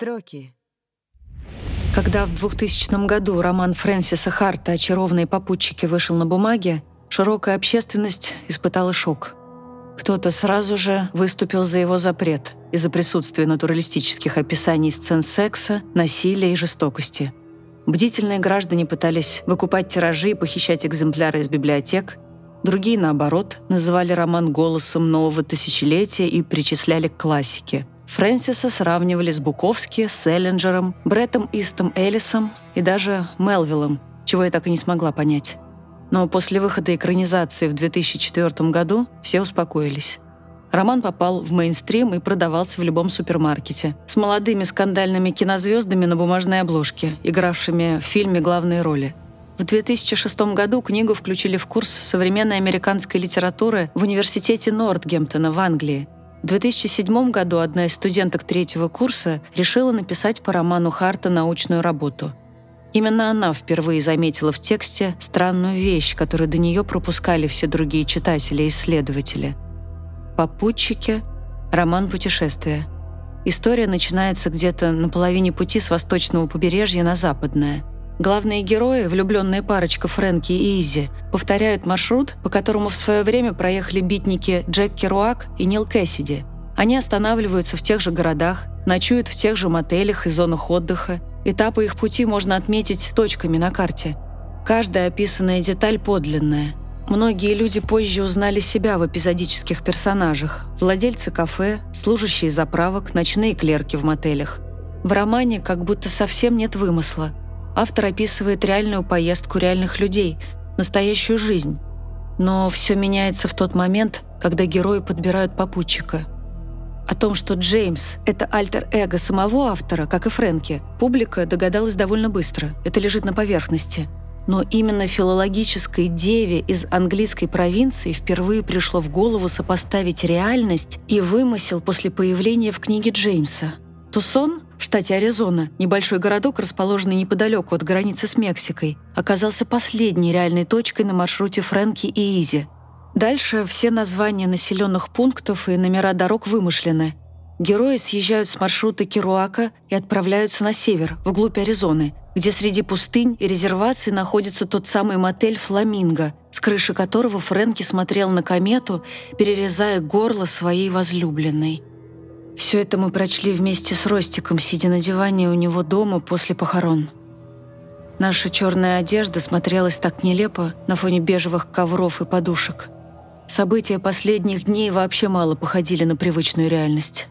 Строки. Когда в 2000 году роман Фрэнсиса Харта «Очарованные попутчики» вышел на бумаге, широкая общественность испытала шок. Кто-то сразу же выступил за его запрет из-за присутствия натуралистических описаний сцен секса, насилия и жестокости. Бдительные граждане пытались выкупать тиражи и похищать экземпляры из библиотек, другие, наоборот, называли роман голосом нового тысячелетия и причисляли к классике – Фрэнсиса сравнивали с Буковски, Селлинджером, Бреттом Истом Эллисом и даже Мелвиллом, чего я так и не смогла понять. Но после выхода экранизации в 2004 году все успокоились. Роман попал в мейнстрим и продавался в любом супермаркете с молодыми скандальными кинозвездами на бумажной обложке, игравшими в фильме главные роли. В 2006 году книгу включили в курс современной американской литературы в университете Нортгемптона в Англии – в 2007 году одна из студенток третьего курса решила написать по роману Харта научную работу. Именно она впервые заметила в тексте странную вещь, которую до нее пропускали все другие читатели и исследователи. «Попутчики» — роман путешествия. История начинается где-то на половине пути с восточного побережья на западное — Главные герои, влюбленная парочка Фрэнки и Изи, повторяют маршрут, по которому в свое время проехали битники Джек Керуак и Нил Кэссиди. Они останавливаются в тех же городах, ночуют в тех же мотелях и зонах отдыха. Этапы их пути можно отметить точками на карте. Каждая описанная деталь подлинная. Многие люди позже узнали себя в эпизодических персонажах. Владельцы кафе, служащие заправок, ночные клерки в мотелях. В романе как будто совсем нет вымысла – автор описывает реальную поездку реальных людей, настоящую жизнь. Но все меняется в тот момент, когда герои подбирают попутчика. О том, что Джеймс — это альтер-эго самого автора, как и Фрэнки, публика догадалась довольно быстро. Это лежит на поверхности. Но именно филологической деве из английской провинции впервые пришло в голову сопоставить реальность и вымысел после появления в книге Джеймса. Тусон штате Аризона, небольшой городок, расположенный неподалеку от границы с Мексикой, оказался последней реальной точкой на маршруте Фрэнки и Изи. Дальше все названия населенных пунктов и номера дорог вымышлены. Герои съезжают с маршрута Керуака и отправляются на север, вглубь Аризоны, где среди пустынь и резерваций находится тот самый мотель «Фламинго», с крыши которого Фрэнки смотрел на комету, перерезая горло своей возлюбленной. Все это мы прочли вместе с Ростиком, сидя на диване у него дома после похорон. Наша черная одежда смотрелась так нелепо на фоне бежевых ковров и подушек. События последних дней вообще мало походили на привычную реальность.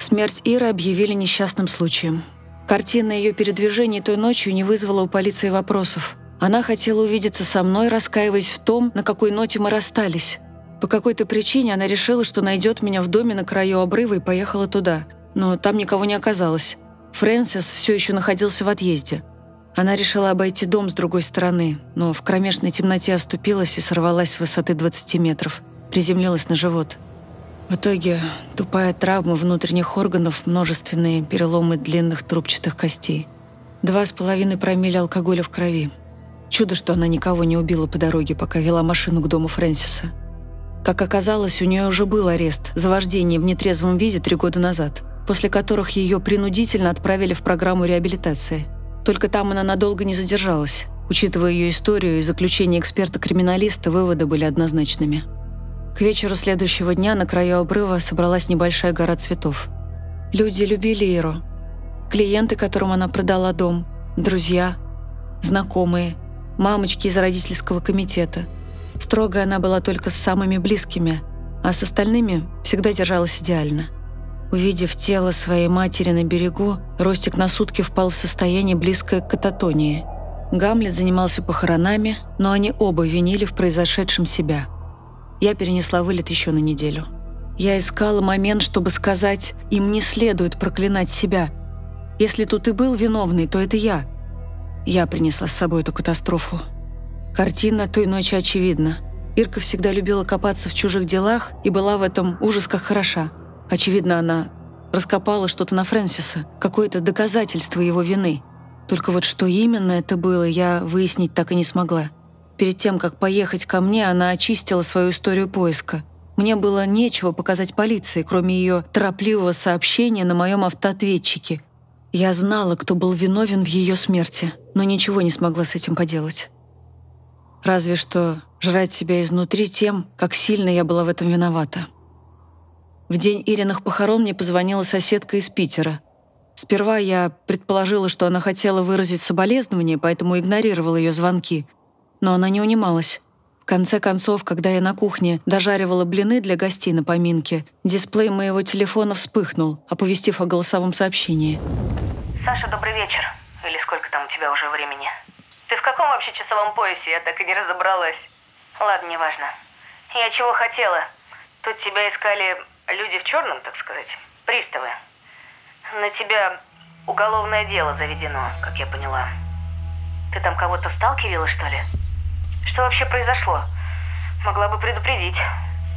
Смерть Иры объявили несчастным случаем. Картина ее передвижений той ночью не вызвала у полиции вопросов. Она хотела увидеться со мной, раскаиваясь в том, на какой ноте мы расстались. По какой-то причине она решила, что найдет меня в доме на краю обрыва и поехала туда. Но там никого не оказалось. Фрэнсис все еще находился в отъезде. Она решила обойти дом с другой стороны, но в кромешной темноте оступилась и сорвалась с высоты 20 метров. Приземлилась на живот. В итоге тупая травма внутренних органов, множественные переломы длинных трубчатых костей. Два с половиной промилле алкоголя в крови. Чудо, что она никого не убила по дороге, пока вела машину к дому Фрэнсиса. Как оказалось, у нее уже был арест за вождение в нетрезвом виде три года назад, после которых ее принудительно отправили в программу реабилитации. Только там она надолго не задержалась. Учитывая ее историю и заключение эксперта-криминалиста, выводы были однозначными. К вечеру следующего дня на краю обрыва собралась небольшая гора цветов. Люди любили Иру. Клиенты, которым она продала дом, друзья, знакомые, мамочки из родительского комитета – Строгая она была только с самыми близкими, а с остальными всегда держалась идеально. Увидев тело своей матери на берегу, Ростик на сутки впал в состояние, близкое к кататонии. Гамлет занимался похоронами, но они оба винили в произошедшем себя. Я перенесла вылет еще на неделю. Я искала момент, чтобы сказать, им не следует проклинать себя. Если тут и был виновный, то это я. Я принесла с собой эту катастрофу. Картина той ночи очевидна. Ирка всегда любила копаться в чужих делах и была в этом ужас как хороша. Очевидно, она раскопала что-то на Фрэнсиса, какое-то доказательство его вины. Только вот что именно это было, я выяснить так и не смогла. Перед тем, как поехать ко мне, она очистила свою историю поиска. Мне было нечего показать полиции, кроме ее торопливого сообщения на моем автоответчике. Я знала, кто был виновен в ее смерти, но ничего не смогла с этим поделать. Разве что жрать себя изнутри тем, как сильно я была в этом виновата. В день Ириных похорон мне позвонила соседка из Питера. Сперва я предположила, что она хотела выразить соболезнование, поэтому игнорировала ее звонки. Но она не унималась. В конце концов, когда я на кухне дожаривала блины для гостей на поминке, дисплей моего телефона вспыхнул, оповестив о голосовом сообщении. «Саша, добрый вечер. Или сколько там у тебя уже времени? Ты в каком вообще часовом поясе? Я так и не разобралась. Ладно, неважно. Я чего хотела? Тут тебя искали люди в черном, так сказать, приставы. На тебя уголовное дело заведено, как я поняла. Ты там кого-то сталкивала, что ли?» Что вообще произошло? Могла бы предупредить.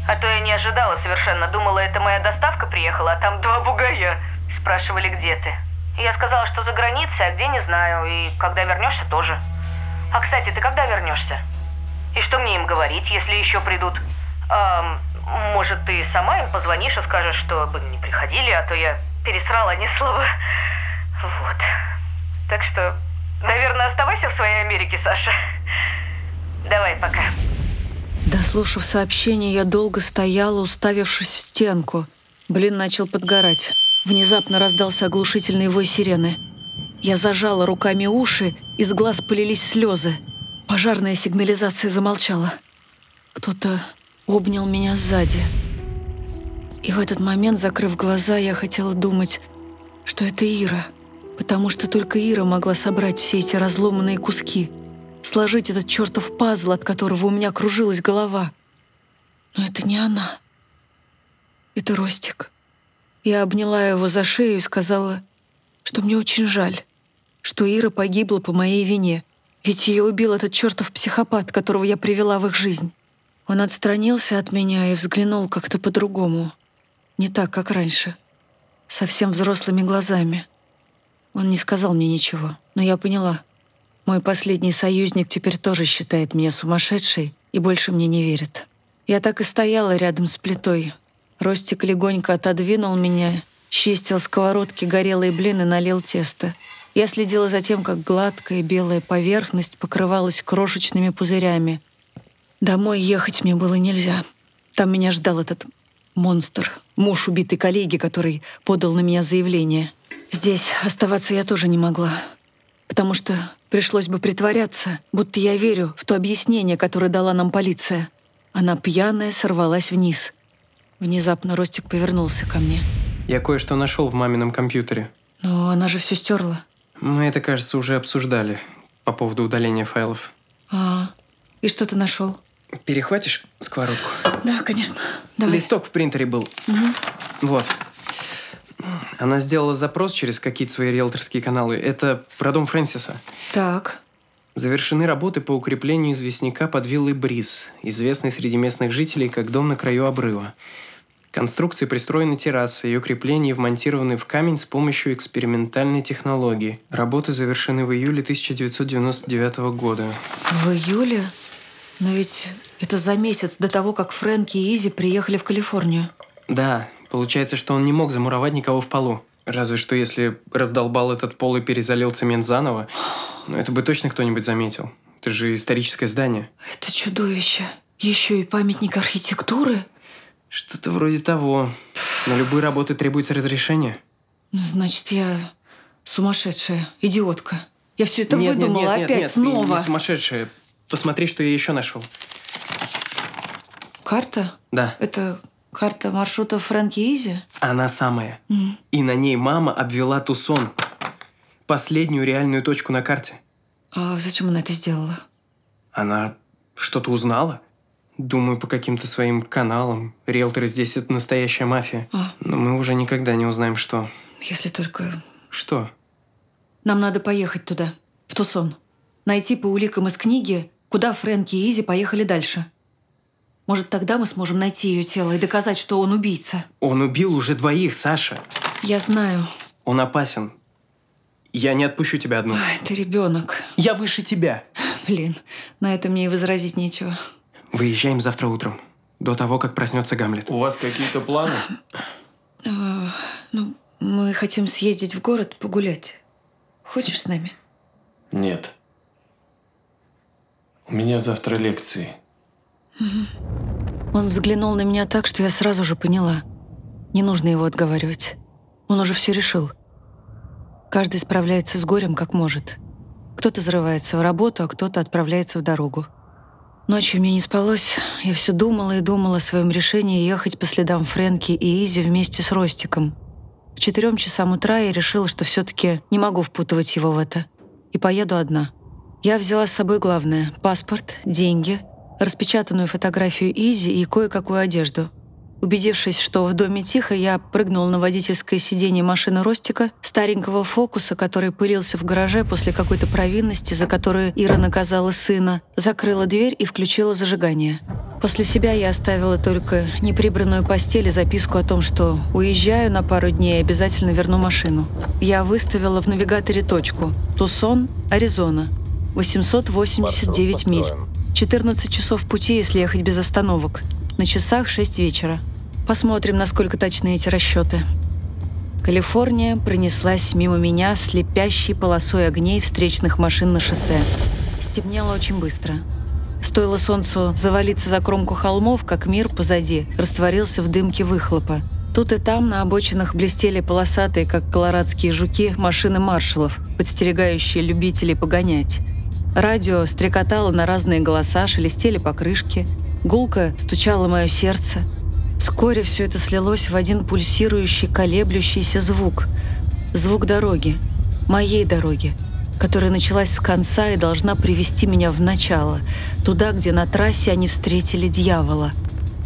А то я не ожидала совершенно. Думала, это моя доставка приехала, а там два бугая. Спрашивали, где ты. я сказала, что за границей, а где не знаю. И когда вернешься, тоже. А, кстати, ты когда вернешься? И что мне им говорить, если еще придут? А, может, ты сама им позвонишь и скажешь, чтобы не приходили, а то я пересрала ни слова. Вот. Так что, наверное, оставайся в своей Америке, Саша. Давай, пока. Дослушав сообщение, я долго стояла, уставившись в стенку. Блин начал подгорать. Внезапно раздался оглушительный вой сирены. Я зажала руками уши, из глаз полились слезы. Пожарная сигнализация замолчала. Кто-то обнял меня сзади. И в этот момент, закрыв глаза, я хотела думать, что это Ира, потому что только Ира могла собрать все эти разломанные куски — сложить этот чертов пазл, от которого у меня кружилась голова. Но это не она. Это Ростик. Я обняла его за шею и сказала, что мне очень жаль, что Ира погибла по моей вине, ведь ее убил этот чертов психопат, которого я привела в их жизнь. Он отстранился от меня и взглянул как-то по-другому. Не так, как раньше. Совсем взрослыми глазами. Он не сказал мне ничего, но я поняла — мой последний союзник теперь тоже считает меня сумасшедшей и больше мне не верит. Я так и стояла рядом с плитой. Ростик легонько отодвинул меня, чистил сковородки горелые блины, налил тесто. Я следила за тем, как гладкая белая поверхность покрывалась крошечными пузырями. Домой ехать мне было нельзя. Там меня ждал этот монстр, муж убитой коллеги, который подал на меня заявление. Здесь оставаться я тоже не могла потому что пришлось бы притворяться, будто я верю в то объяснение, которое дала нам полиция. Она пьяная сорвалась вниз. Внезапно Ростик повернулся ко мне. Я кое-что нашел в мамином компьютере. Но она же все стерла. Мы это, кажется, уже обсуждали по поводу удаления файлов. А, и что ты нашел? Перехватишь сковородку? Да, конечно. Давай. Листок в принтере был. Угу. Вот. Она сделала запрос через какие-то свои риэлторские каналы. Это про дом Фрэнсиса. Так. Завершены работы по укреплению известняка под виллой Бриз, известной среди местных жителей как дом на краю обрыва. Конструкции пристроены террасы, ее крепления вмонтированы в камень с помощью экспериментальной технологии. Работы завершены в июле 1999 года. В июле? Но ведь это за месяц до того, как Фрэнки и Изи приехали в Калифорнию. Да, Получается, что он не мог замуровать никого в полу. Разве что если раздолбал этот пол и перезалил цемент заново. Но это бы точно кто-нибудь заметил. Это же историческое здание. Это чудовище. Еще и памятник архитектуры? Что-то вроде того. На любые работы требуется разрешение. Значит, я сумасшедшая, идиотка. Я все это нет, выдумала нет, нет, опять нет, снова. Ты не сумасшедшая. Посмотри, что я еще нашел. Карта? Да. Это Карта маршрута Фрэнки Изи? Она самая. Mm. И на ней мама обвела Тусон. Последнюю реальную точку на карте. А зачем она это сделала? Она что-то узнала? Думаю, по каким-то своим каналам. Риэлторы здесь – это настоящая мафия. А. Но мы уже никогда не узнаем, что. Если только... Что? Нам надо поехать туда, в Тусон. Найти по уликам из книги, куда Фрэнки и Изи поехали дальше. Может, тогда мы сможем найти ее тело и доказать, что он убийца. Он убил уже двоих, Саша. Я знаю. Он опасен. Я не отпущу тебя одну. Ай, ты ребенок. Я выше тебя. Блин, на это мне и возразить нечего. Выезжаем завтра утром, до того, как проснется Гамлет. У вас какие-то планы? Э, ну, Мы хотим съездить в город погулять. Хочешь с нами? Нет. У меня завтра лекции. Он взглянул на меня так, что я сразу же поняла. Не нужно его отговаривать. Он уже все решил. Каждый справляется с горем как может. Кто-то зарывается в работу, а кто-то отправляется в дорогу. Ночью мне не спалось. Я все думала и думала о своем решении ехать по следам Фрэнки и Изи вместе с Ростиком. К четырем часам утра я решила, что все-таки не могу впутывать его в это. И поеду одна. Я взяла с собой главное — паспорт, деньги, распечатанную фотографию Изи и кое-какую одежду — Убедившись, что в доме тихо, я прыгнул на водительское сиденье машины Ростика, старенького фокуса, который пылился в гараже после какой-то провинности, за которую Ира наказала сына, закрыла дверь и включила зажигание. После себя я оставила только неприбранную постель и записку о том, что уезжаю на пару дней и обязательно верну машину. Я выставила в навигаторе точку «Тусон, Аризона». 889 миль. 14 часов пути, если ехать без остановок. На часах 6 вечера. Посмотрим, насколько точны эти расчеты. Калифорния пронеслась мимо меня слепящей полосой огней встречных машин на шоссе. Стемнело очень быстро. Стоило солнцу завалиться за кромку холмов, как мир позади растворился в дымке выхлопа. Тут и там на обочинах блестели полосатые, как колорадские жуки, машины маршалов, подстерегающие любителей погонять. Радио стрекотало на разные голоса, шелестели покрышки. Гулко стучало мое сердце — Вскоре все это слилось в один пульсирующий, колеблющийся звук. Звук дороги. Моей дороги, которая началась с конца и должна привести меня в начало, туда, где на трассе они встретили дьявола.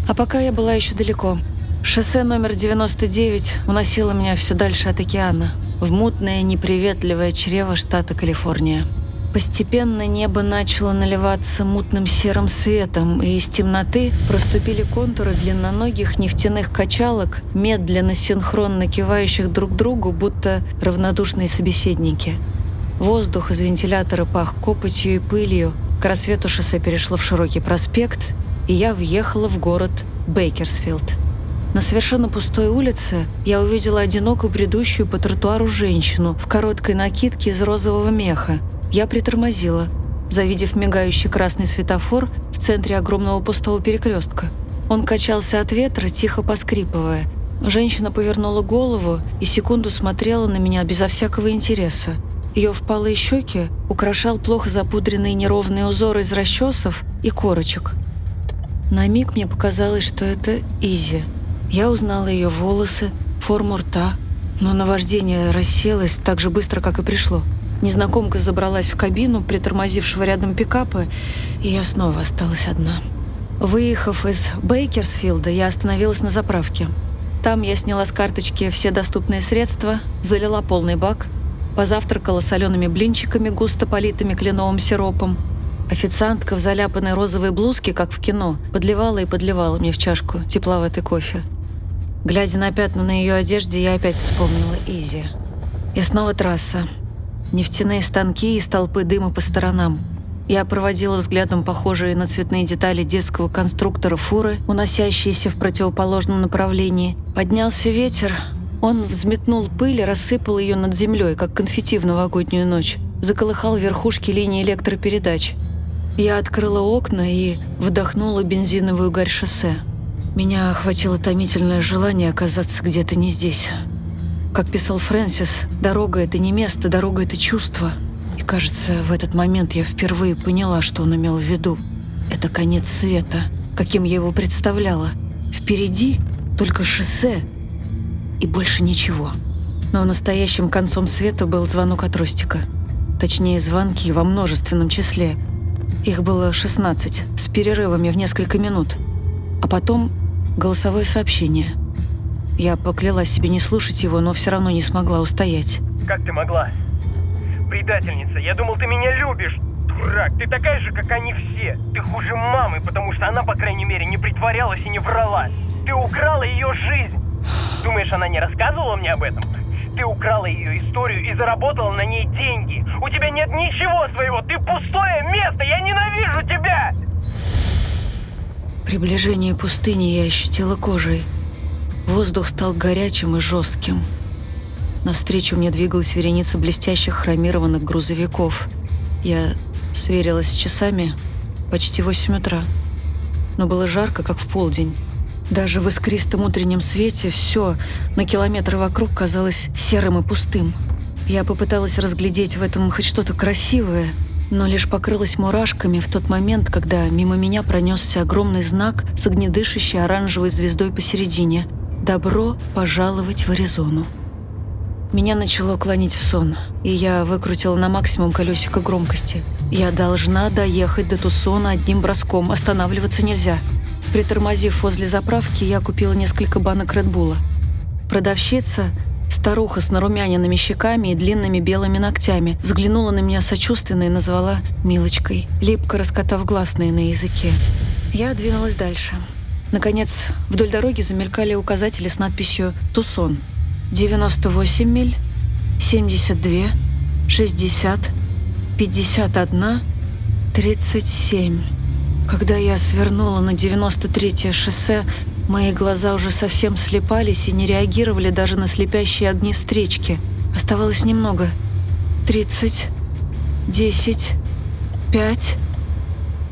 А пока я была еще далеко. Шоссе номер 99 уносило меня все дальше от океана, в мутное, неприветливое чрево штата Калифорния. Постепенно небо начало наливаться мутным серым светом, и из темноты проступили контуры длинноногих нефтяных качалок, медленно синхронно кивающих друг другу, будто равнодушные собеседники. Воздух из вентилятора пах копотью и пылью. К рассвету шоссе перешло в широкий проспект, и я въехала в город Бейкерсфилд. На совершенно пустой улице я увидела одинокую бредущую по тротуару женщину в короткой накидке из розового меха, я притормозила, завидев мигающий красный светофор в центре огромного пустого перекрестка. Он качался от ветра, тихо поскрипывая. Женщина повернула голову и секунду смотрела на меня безо всякого интереса. Ее впалые щеки украшал плохо запудренный неровный узор из расчесов и корочек. На миг мне показалось, что это Изи. Я узнала ее волосы, форму рта, но наваждение рассеялось так же быстро, как и пришло. Незнакомка забралась в кабину притормозившего рядом пикапа, и я снова осталась одна. Выехав из Бейкерсфилда, я остановилась на заправке. Там я сняла с карточки все доступные средства, залила полный бак, позавтракала солеными блинчиками, густо политыми кленовым сиропом. Официантка в заляпанной розовой блузке, как в кино, подливала и подливала мне в чашку тепловатый кофе. Глядя на пятна на ее одежде, я опять вспомнила Изи. И снова трасса. Нефтяные станки и столпы дыма по сторонам. Я проводила взглядом похожие на цветные детали детского конструктора фуры, уносящиеся в противоположном направлении. Поднялся ветер. Он взметнул пыль и рассыпал ее над землей, как конфетти в новогоднюю ночь. Заколыхал верхушки линии электропередач. Я открыла окна и вдохнула бензиновую гарь шоссе. Меня охватило томительное желание оказаться где-то не здесь. Как писал Фрэнсис, дорога — это не место, дорога — это чувство. И кажется, в этот момент я впервые поняла, что он имел в виду. Это конец света, каким я его представляла. Впереди только шоссе и больше ничего. Но настоящим концом света был звонок от Ростика. Точнее, звонки во множественном числе. Их было 16, с перерывами в несколько минут. А потом голосовое сообщение — я поклялась себе не слушать его, но все равно не смогла устоять. Как ты могла? Предательница, я думал, ты меня любишь. Дурак, ты такая же, как они все. Ты хуже мамы, потому что она, по крайней мере, не притворялась и не врала. Ты украла ее жизнь. Думаешь, она не рассказывала мне об этом? Ты украла ее историю и заработала на ней деньги. У тебя нет ничего своего, ты пустое место, я ненавижу тебя! Приближение пустыни я ощутила кожей. Воздух стал горячим и жестким. Навстречу мне двигалась вереница блестящих хромированных грузовиков. Я сверилась с часами почти 8 утра. Но было жарко, как в полдень. Даже в искристом утреннем свете все на километр вокруг казалось серым и пустым. Я попыталась разглядеть в этом хоть что-то красивое, но лишь покрылась мурашками в тот момент, когда мимо меня пронесся огромный знак с огнедышащей оранжевой звездой посередине. «Добро пожаловать в Аризону». Меня начало клонить в сон, и я выкрутила на максимум колесико громкости. Я должна доехать до Тусона одним броском, останавливаться нельзя. Притормозив возле заправки, я купила несколько банок Редбула. Продавщица, старуха с нарумяненными щеками и длинными белыми ногтями, взглянула на меня сочувственно и назвала «милочкой», липко раскатав гласные на языке. Я двинулась дальше. Наконец, вдоль дороги замелькали указатели с надписью «Тусон», 98 миль, 72, 60, 51, 37. Когда я свернула на 93-е шоссе, мои глаза уже совсем слепались и не реагировали даже на слепящие огни встречки. Оставалось немного. 30, 10, 5.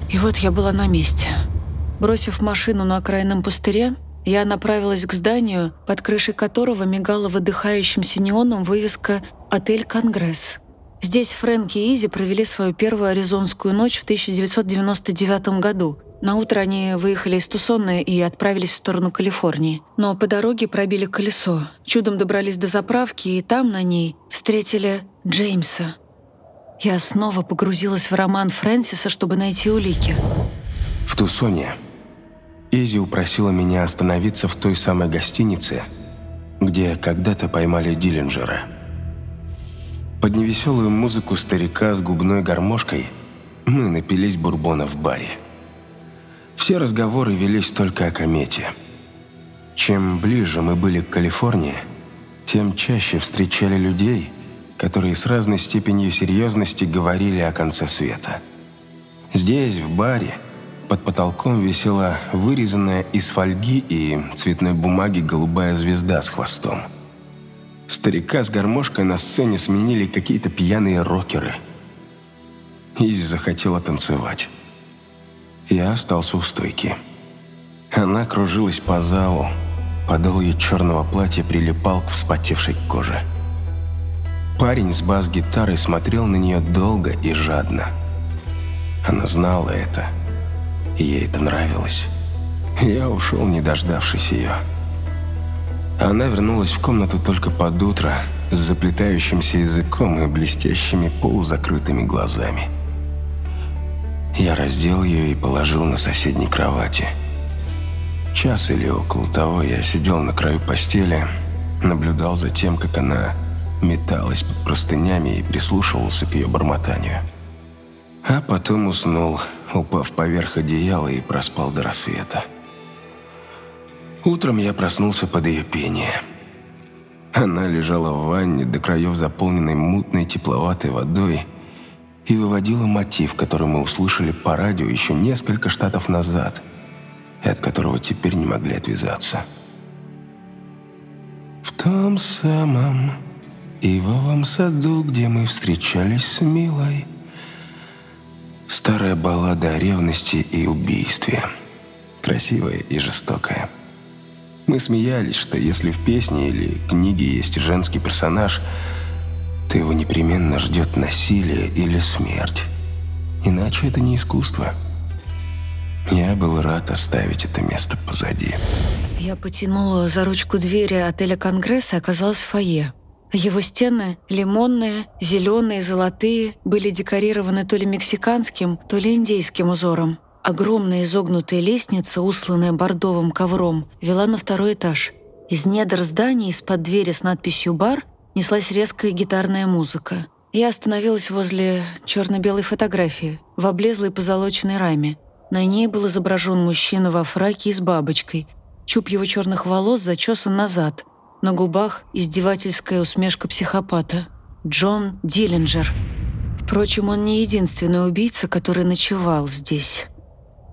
И вот я была на месте. Бросив машину на окраинном пустыре, я направилась к зданию, под крышей которого мигала выдыхающимся неоном вывеска «Отель Конгресс». Здесь Фрэнк и Изи провели свою первую аризонскую ночь в 1999 году. На утро они выехали из Тусона и отправились в сторону Калифорнии. Но по дороге пробили колесо. Чудом добрались до заправки, и там на ней встретили Джеймса. Я снова погрузилась в роман Фрэнсиса, чтобы найти улики. В Тусоне Изи упросила меня остановиться в той самой гостинице, где когда-то поймали Диллинджера. Под невеселую музыку старика с губной гармошкой мы напились бурбона в баре. Все разговоры велись только о комете. Чем ближе мы были к Калифорнии, тем чаще встречали людей, которые с разной степенью серьезности говорили о конце света. Здесь, в баре, под потолком висела вырезанная из фольги и цветной бумаги голубая звезда с хвостом. Старика с гармошкой на сцене сменили какие-то пьяные рокеры. Изи захотела танцевать. Я остался у стойки. Она кружилась по залу. Подол ее черного платья прилипал к вспотевшей коже. Парень с бас-гитарой смотрел на нее долго и жадно. Она знала это – Ей это нравилось. Я ушел, не дождавшись ее. Она вернулась в комнату только под утро, с заплетающимся языком и блестящими полузакрытыми глазами. Я раздел ее и положил на соседней кровати. Час или около того я сидел на краю постели, наблюдал за тем, как она металась под простынями и прислушивался к ее бормотанию. А потом уснул, упав поверх одеяла и проспал до рассвета. Утром я проснулся под ее пение. Она лежала в ванне, до краев заполненной мутной тепловатой водой, и выводила мотив, который мы услышали по радио еще несколько штатов назад, и от которого теперь не могли отвязаться. В том самом ивовом саду, где мы встречались с Милой, Старая баллада о ревности и убийстве. Красивая и жестокая. Мы смеялись, что если в песне или книге есть женский персонаж, то его непременно ждет насилие или смерть. Иначе это не искусство. Я был рад оставить это место позади. Я потянула за ручку двери отеля «Конгресс» и оказалась в фойе. Его стены, лимонные, зеленые, золотые, были декорированы то ли мексиканским, то ли индейским узором. Огромная изогнутая лестница, усланная бордовым ковром, вела на второй этаж. Из недр здания, из-под двери с надписью «Бар» неслась резкая гитарная музыка. Я остановилась возле черно-белой фотографии в облезлой позолоченной раме. На ней был изображен мужчина во фраке и с бабочкой. Чуб его черных волос зачесан назад – на губах издевательская усмешка психопата. Джон Диллинджер. Впрочем, он не единственный убийца, который ночевал здесь.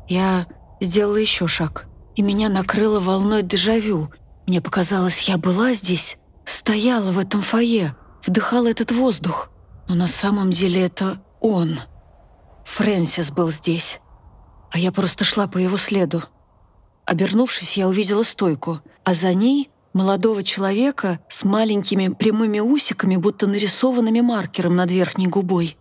Я сделала еще шаг, и меня накрыло волной дежавю. Мне показалось, я была здесь, стояла в этом фойе, вдыхала этот воздух. Но на самом деле это он. Фрэнсис был здесь. А я просто шла по его следу. Обернувшись, я увидела стойку, а за ней молодого человека с маленькими прямыми усиками, будто нарисованными маркером над верхней губой.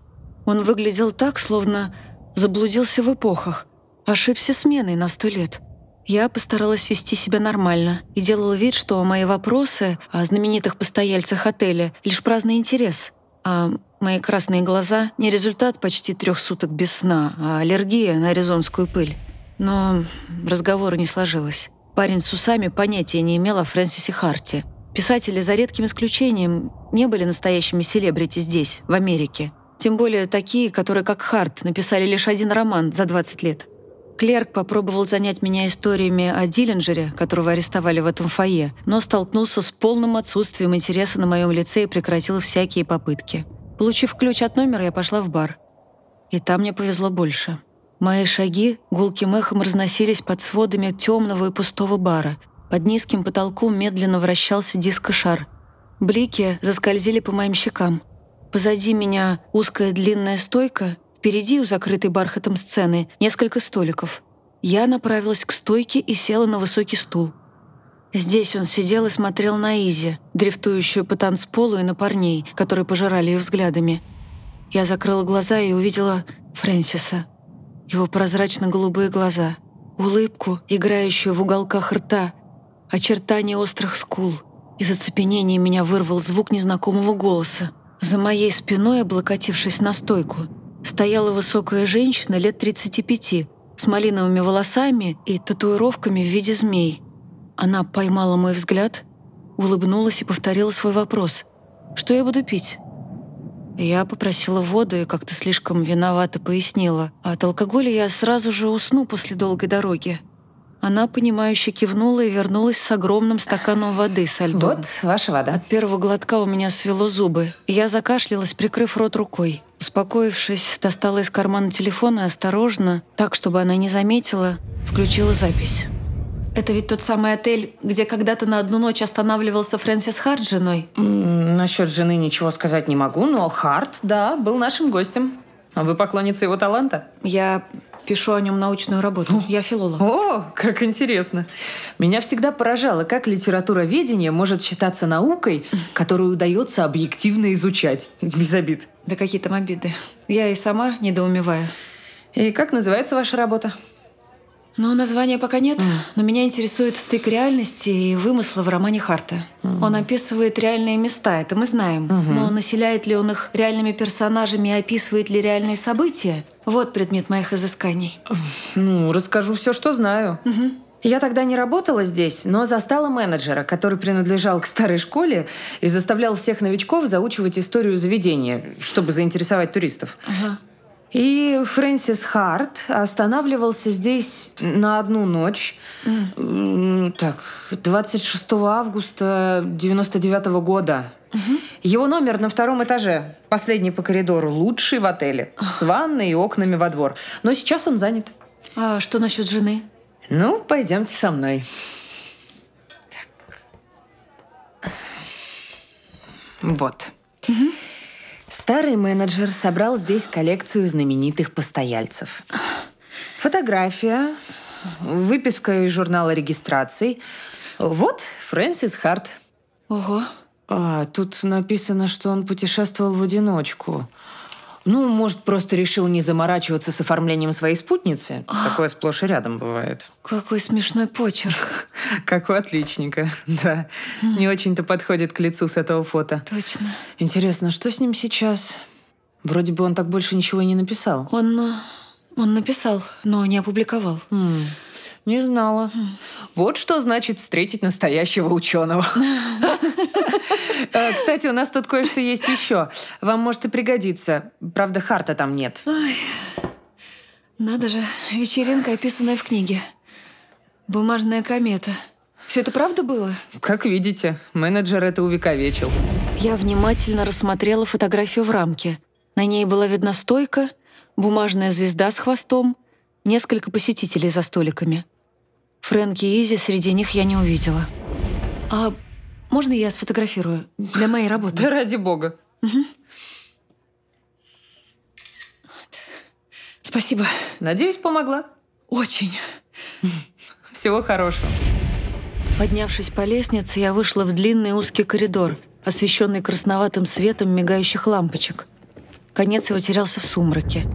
Он выглядел так, словно заблудился в эпохах, ошибся сменой на сто лет. Я постаралась вести себя нормально и делала вид, что мои вопросы о знаменитых постояльцах отеля — лишь праздный интерес, а мои красные глаза — не результат почти трех суток без сна, а аллергия на аризонскую пыль. Но разговора не сложилось. Парень с усами понятия не имел о Фрэнсисе Харте. Писатели, за редким исключением, не были настоящими селебрити здесь, в Америке. Тем более такие, которые, как Харт, написали лишь один роман за 20 лет. Клерк попробовал занять меня историями о Диллинджере, которого арестовали в этом фойе, но столкнулся с полным отсутствием интереса на моем лице и прекратил всякие попытки. Получив ключ от номера, я пошла в бар. И там мне повезло больше. Мои шаги гулким эхом разносились под сводами темного и пустого бара. Под низким потолком медленно вращался дискошар. Блики заскользили по моим щекам. Позади меня узкая длинная стойка, впереди у закрытой бархатом сцены несколько столиков. Я направилась к стойке и села на высокий стул. Здесь он сидел и смотрел на Изи, дрифтующую по танцполу и на парней, которые пожирали ее взглядами. Я закрыла глаза и увидела Фрэнсиса — его прозрачно-голубые глаза, улыбку, играющую в уголках рта, очертания острых скул. Из оцепенения меня вырвал звук незнакомого голоса. За моей спиной, облокотившись на стойку, стояла высокая женщина лет 35 с малиновыми волосами и татуировками в виде змей. Она поймала мой взгляд, улыбнулась и повторила свой вопрос. «Что я буду пить?» Я попросила воду и как-то слишком виновато пояснила. От алкоголя я сразу же усну после долгой дороги. Она, понимающе кивнула и вернулась с огромным стаканом воды со льдом. Вот ваша вода. От первого глотка у меня свело зубы. Я закашлялась, прикрыв рот рукой. Успокоившись, достала из кармана телефон и осторожно, так, чтобы она не заметила, включила запись. Это ведь тот самый отель, где когда-то на одну ночь останавливался Фрэнсис Харт с женой? М, Насчет жены ничего сказать не могу, но Харт, да, был нашим гостем. А вы поклонница его таланта? Я пишу о нем научную работу. Я филолог. О, как интересно. Меня всегда поражало, как литературоведение может считаться наукой, которую удается объективно изучать. Без обид. Да какие там обиды. Я и сама недоумеваю. И как называется ваша работа? Но названия пока нет, но меня интересует стык реальности и вымысла в романе Харта. Он описывает реальные места, это мы знаем. Но населяет ли он их реальными персонажами и описывает ли реальные события? Вот предмет моих изысканий. Ну, расскажу все, что знаю. Я тогда не работала здесь, но застала менеджера, который принадлежал к старой школе и заставлял всех новичков заучивать историю заведения, чтобы заинтересовать туристов. Ага. И Фрэнсис Харт останавливался здесь на одну ночь. М, Так, 26 августа 99 года. Его номер на втором этаже, последний по коридору, лучший в отеле, с ванной и окнами во двор. Но сейчас он занят. А что насчет жены? Ну, пойдемте со мной. Так. Вот. Старый менеджер собрал здесь коллекцию знаменитых постояльцев. Фотография, выписка из журнала регистраций. Вот Фрэнсис Харт. Ого. А, тут написано, что он путешествовал в одиночку. Ну, может, просто решил не заморачиваться с оформлением своей спутницы. Такое сплошь и рядом бывает. Какой смешной почерк. Как у отличника, да. Не очень-то подходит к лицу с этого фото. Точно. Интересно, что с ним сейчас? Вроде бы он так больше ничего и не написал. Он, э, он написал, но не опубликовал. М, Не знала. Вот что значит встретить настоящего ученого. Э, Кстати, у нас тут кое-что есть еще. Вам может и пригодиться. Правда, Харта там нет. Надо же, вечеринка, описанная в книге. Бумажная комета. Все это правда было? Как видите, менеджер это увековечил. Я внимательно рассмотрела фотографию в рамке. На ней была видна стойка, бумажная звезда с хвостом, несколько посетителей за столиками. Фрэнки и Изи среди них я не увидела. А можно я сфотографирую для моей работы? Да ради бога. Спасибо. Надеюсь, помогла. Очень. Всего хорошего. Поднявшись по лестнице, я вышла в длинный узкий коридор, освещенный красноватым светом мигающих лампочек. Конец его терялся в сумраке.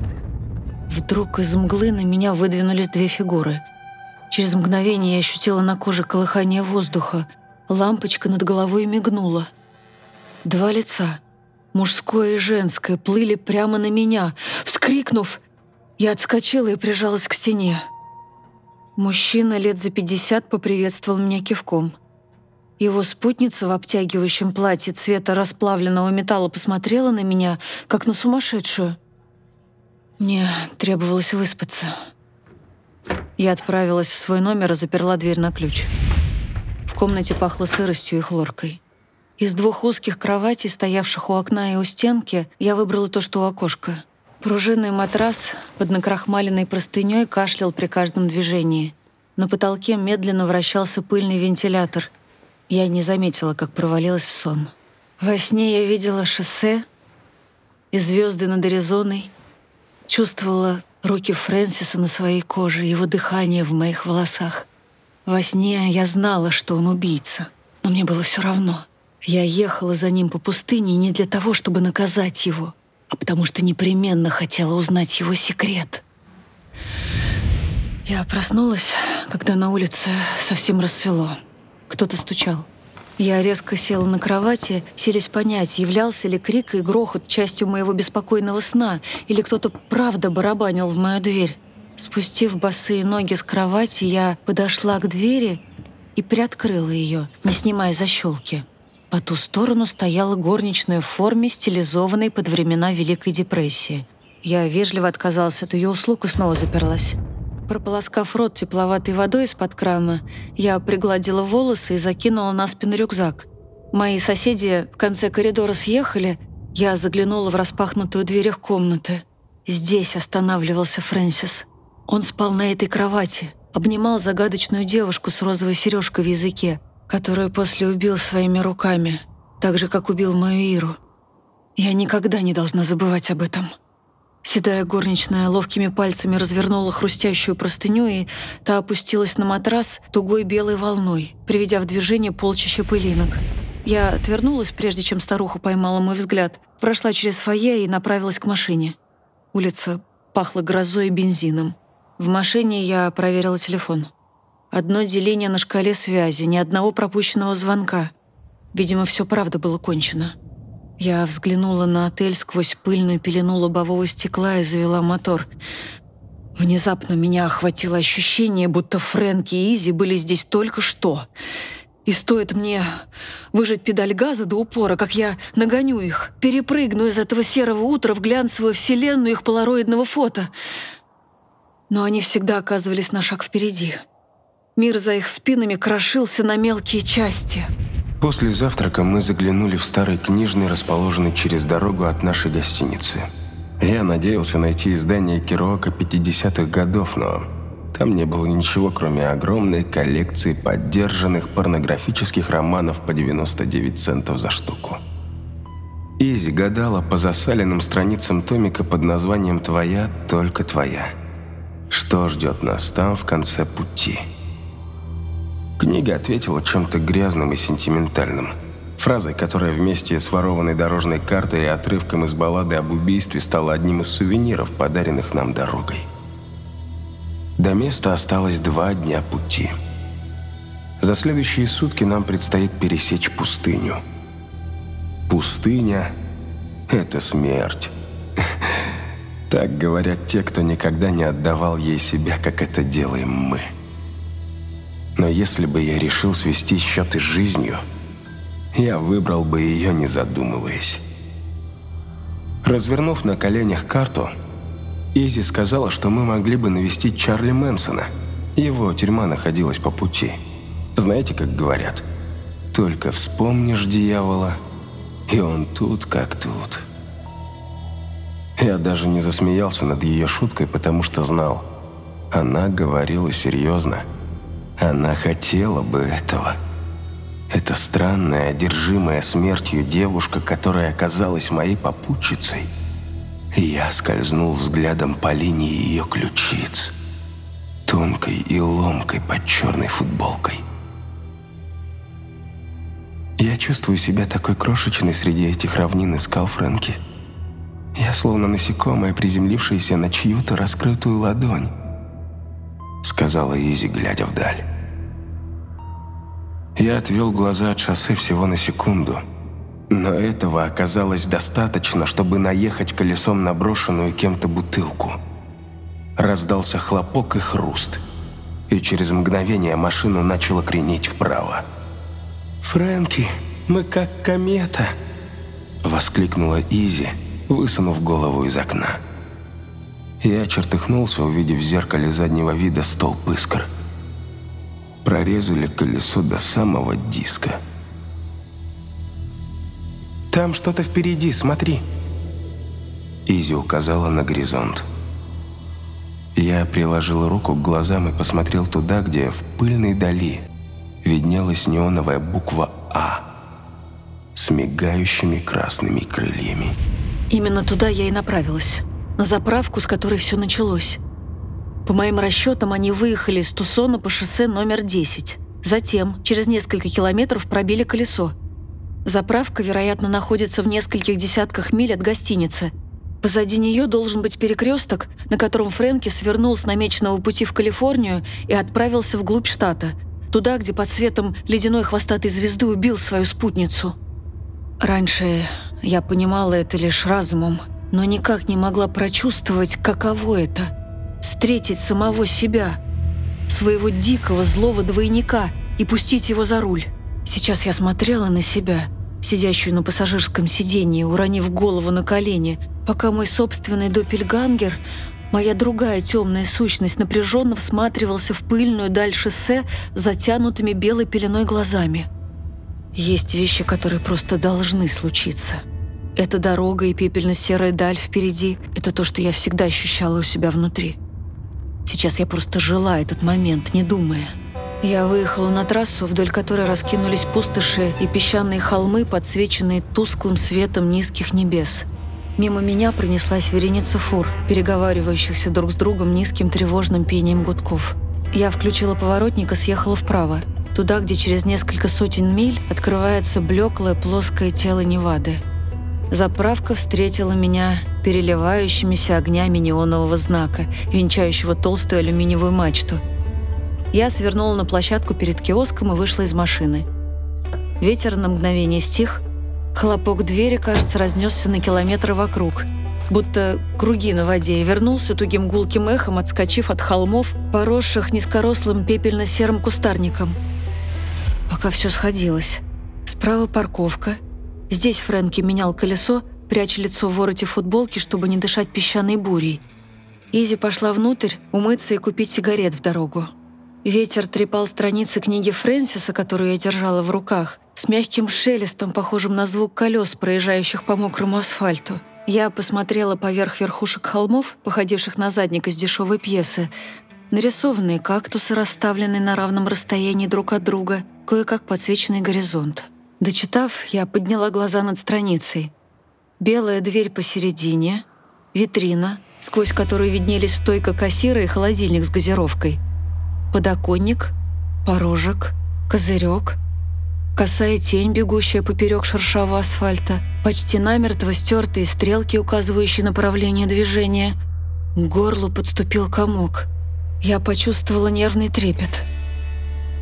Вдруг из мглы на меня выдвинулись две фигуры. Через мгновение я ощутила на коже колыхание воздуха. Лампочка над головой мигнула. Два лица, мужское и женское, плыли прямо на меня. Вскрикнув, я отскочила и прижалась к стене. Мужчина лет за пятьдесят поприветствовал меня кивком. Его спутница в обтягивающем платье цвета расплавленного металла посмотрела на меня, как на сумасшедшую. Мне требовалось выспаться. Я отправилась в свой номер и заперла дверь на ключ. В комнате пахло сыростью и хлоркой. Из двух узких кроватей, стоявших у окна и у стенки, я выбрала то, что у окошка — Пружинный матрас под накрахмаленной простыней кашлял при каждом движении. На потолке медленно вращался пыльный вентилятор. Я не заметила, как провалилась в сон. Во сне я видела шоссе и звезды над Аризоной, чувствовала руки Фрэнсиса на своей коже, его дыхание в моих волосах. Во сне я знала, что он убийца, но мне было все равно. Я ехала за ним по пустыне не для того, чтобы наказать его — а потому что непременно хотела узнать его секрет. Я проснулась, когда на улице совсем рассвело. Кто-то стучал. Я резко села на кровати, селись понять, являлся ли крик и грохот частью моего беспокойного сна, или кто-то правда барабанил в мою дверь. Спустив босые ноги с кровати, я подошла к двери и приоткрыла ее, не снимая защелки. По ту сторону стояла горничная в форме, стилизованной под времена Великой депрессии. Я вежливо отказалась от ее услуг и снова заперлась. Прополоскав рот тепловатой водой из-под крана, я пригладила волосы и закинула на спину рюкзак. Мои соседи в конце коридора съехали, я заглянула в распахнутую дверь их комнаты. Здесь останавливался Фрэнсис. Он спал на этой кровати, обнимал загадочную девушку с розовой сережкой в языке, которую после убил своими руками, так же, как убил мою Иру. Я никогда не должна забывать об этом. Седая горничная ловкими пальцами развернула хрустящую простыню, и та опустилась на матрас тугой белой волной, приведя в движение полчища пылинок. Я отвернулась, прежде чем старуха поймала мой взгляд, прошла через фойе и направилась к машине. Улица пахла грозой и бензином. В машине я проверила телефон. Одно деление на шкале связи, ни одного пропущенного звонка. Видимо, все правда было кончено. Я взглянула на отель сквозь пыльную пелену лобового стекла и завела мотор. Внезапно меня охватило ощущение, будто Фрэнки и Изи были здесь только что. И стоит мне выжать педаль газа до упора, как я нагоню их, перепрыгну из этого серого утра в глянцевую вселенную их полароидного фото. Но они всегда оказывались на шаг впереди — Мир за их спинами крошился на мелкие части. После завтрака мы заглянули в старый книжный, расположенный через дорогу от нашей гостиницы. Я надеялся найти издание Керуака 50-х годов, но там не было ничего, кроме огромной коллекции поддержанных порнографических романов по 99 центов за штуку. Изи гадала по засаленным страницам томика под названием «Твоя, только твоя». Что ждет нас там в конце пути? Книга ответила чем-то грязным и сентиментальным. Фразой, которая вместе с ворованной дорожной картой и отрывком из баллады об убийстве стала одним из сувениров, подаренных нам дорогой. До места осталось два дня пути. За следующие сутки нам предстоит пересечь пустыню. Пустыня — это смерть. Так говорят те, кто никогда не отдавал ей себя, как это делаем мы. Но если бы я решил свести счеты с жизнью, я выбрал бы ее, не задумываясь. Развернув на коленях карту, Изи сказала, что мы могли бы навестить Чарли Мэнсона. Его тюрьма находилась по пути. Знаете, как говорят? Только вспомнишь дьявола, и он тут как тут. Я даже не засмеялся над ее шуткой, потому что знал, она говорила серьезно – она хотела бы этого. Эта странная, одержимая смертью девушка, которая оказалась моей попутчицей. Я скользнул взглядом по линии ее ключиц, тонкой и ломкой под черной футболкой. Я чувствую себя такой крошечной среди этих равнин и скал Фрэнки. Я словно насекомое, приземлившееся на чью-то раскрытую ладонь, сказала Изи, глядя вдаль. Я отвел глаза от шоссе всего на секунду, но этого оказалось достаточно, чтобы наехать колесом на брошенную кем-то бутылку. Раздался хлопок и хруст, и через мгновение машину начало кренить вправо. «Фрэнки, мы как комета!» — воскликнула Изи, высунув голову из окна. Я чертыхнулся, увидев в зеркале заднего вида столб искр — прорезали колесо до самого диска. «Там что-то впереди, смотри!» Изи указала на горизонт. Я приложил руку к глазам и посмотрел туда, где в пыльной дали виднелась неоновая буква «А» с мигающими красными крыльями. Именно туда я и направилась. На заправку, с которой все началось. По моим расчетам, они выехали из Тусона по шоссе номер 10. Затем, через несколько километров, пробили колесо. Заправка, вероятно, находится в нескольких десятках миль от гостиницы. Позади нее должен быть перекресток, на котором Фрэнки свернул с намеченного пути в Калифорнию и отправился вглубь штата, туда, где под светом ледяной хвостатой звезды убил свою спутницу. Раньше я понимала это лишь разумом, но никак не могла прочувствовать, каково это – встретить самого себя, своего дикого злого двойника и пустить его за руль. Сейчас я смотрела на себя, сидящую на пассажирском сиденье, уронив голову на колени, пока мой собственный допельгангер, моя другая темная сущность, напряженно всматривался в пыльную даль шоссе затянутыми белой пеленой глазами. Есть вещи, которые просто должны случиться. Эта дорога и пепельно-серая даль впереди – это то, что я всегда ощущала у себя внутри. Сейчас я просто жила этот момент, не думая. Я выехала на трассу, вдоль которой раскинулись пустоши и песчаные холмы, подсвеченные тусклым светом низких небес. Мимо меня пронеслась вереница фур, переговаривающихся друг с другом низким тревожным пением гудков. Я включила поворотник и съехала вправо, туда, где через несколько сотен миль открывается блеклое плоское тело Невады. Заправка встретила меня переливающимися огнями неонового знака, венчающего толстую алюминиевую мачту. Я свернула на площадку перед киоском и вышла из машины. Ветер на мгновение стих. Хлопок двери, кажется, разнесся на километры вокруг, будто круги на воде, и вернулся тугим гулким эхом, отскочив от холмов, поросших низкорослым пепельно-серым кустарником. Пока все сходилось. Справа парковка. Здесь Фрэнки менял колесо, пряча лицо в вороте футболки, чтобы не дышать песчаной бурей. Изи пошла внутрь умыться и купить сигарет в дорогу. Ветер трепал страницы книги Фрэнсиса, которую я держала в руках, с мягким шелестом, похожим на звук колес, проезжающих по мокрому асфальту. Я посмотрела поверх верхушек холмов, походивших на задник из дешевой пьесы, нарисованные кактусы, расставленные на равном расстоянии друг от друга, кое-как подсвеченный горизонт. Дочитав, я подняла глаза над страницей. Белая дверь посередине, витрина, сквозь которую виднелись стойка кассира и холодильник с газировкой, подоконник, порожек, козырек, косая тень, бегущая поперек шершавого асфальта, почти намертво стертые стрелки, указывающие направление движения. К горлу подступил комок. Я почувствовала нервный трепет.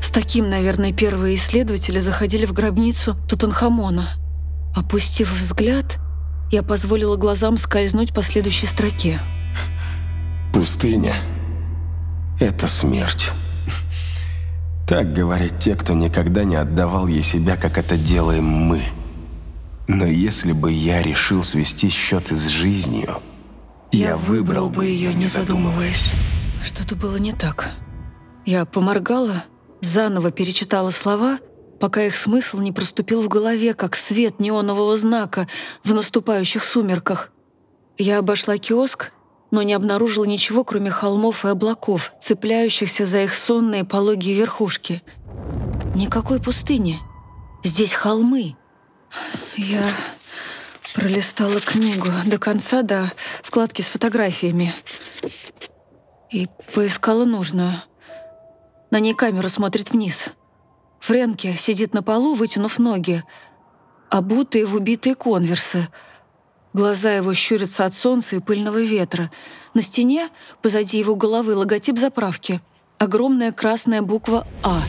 С таким, наверное, первые исследователи заходили в гробницу Тутанхамона. Опустив взгляд, я позволила глазам скользнуть по следующей строке. Пустыня — это смерть. Так говорят те, кто никогда не отдавал ей себя, как это делаем мы. Но если бы я решил свести счеты с жизнью, я, я выбрал бы ее, не задумываясь. Что-то было не так. Я поморгала, заново перечитала слова — пока их смысл не проступил в голове, как свет неонового знака в наступающих сумерках. Я обошла киоск, но не обнаружила ничего, кроме холмов и облаков, цепляющихся за их сонные пологие верхушки. Никакой пустыни. Здесь холмы. Я пролистала книгу до конца, до вкладки с фотографиями. И поискала нужную. На ней камера смотрит вниз. Фрэнки сидит на полу, вытянув ноги, обутые в убитые конверсы. Глаза его щурятся от солнца и пыльного ветра. На стене, позади его головы, логотип заправки. Огромная красная буква «А».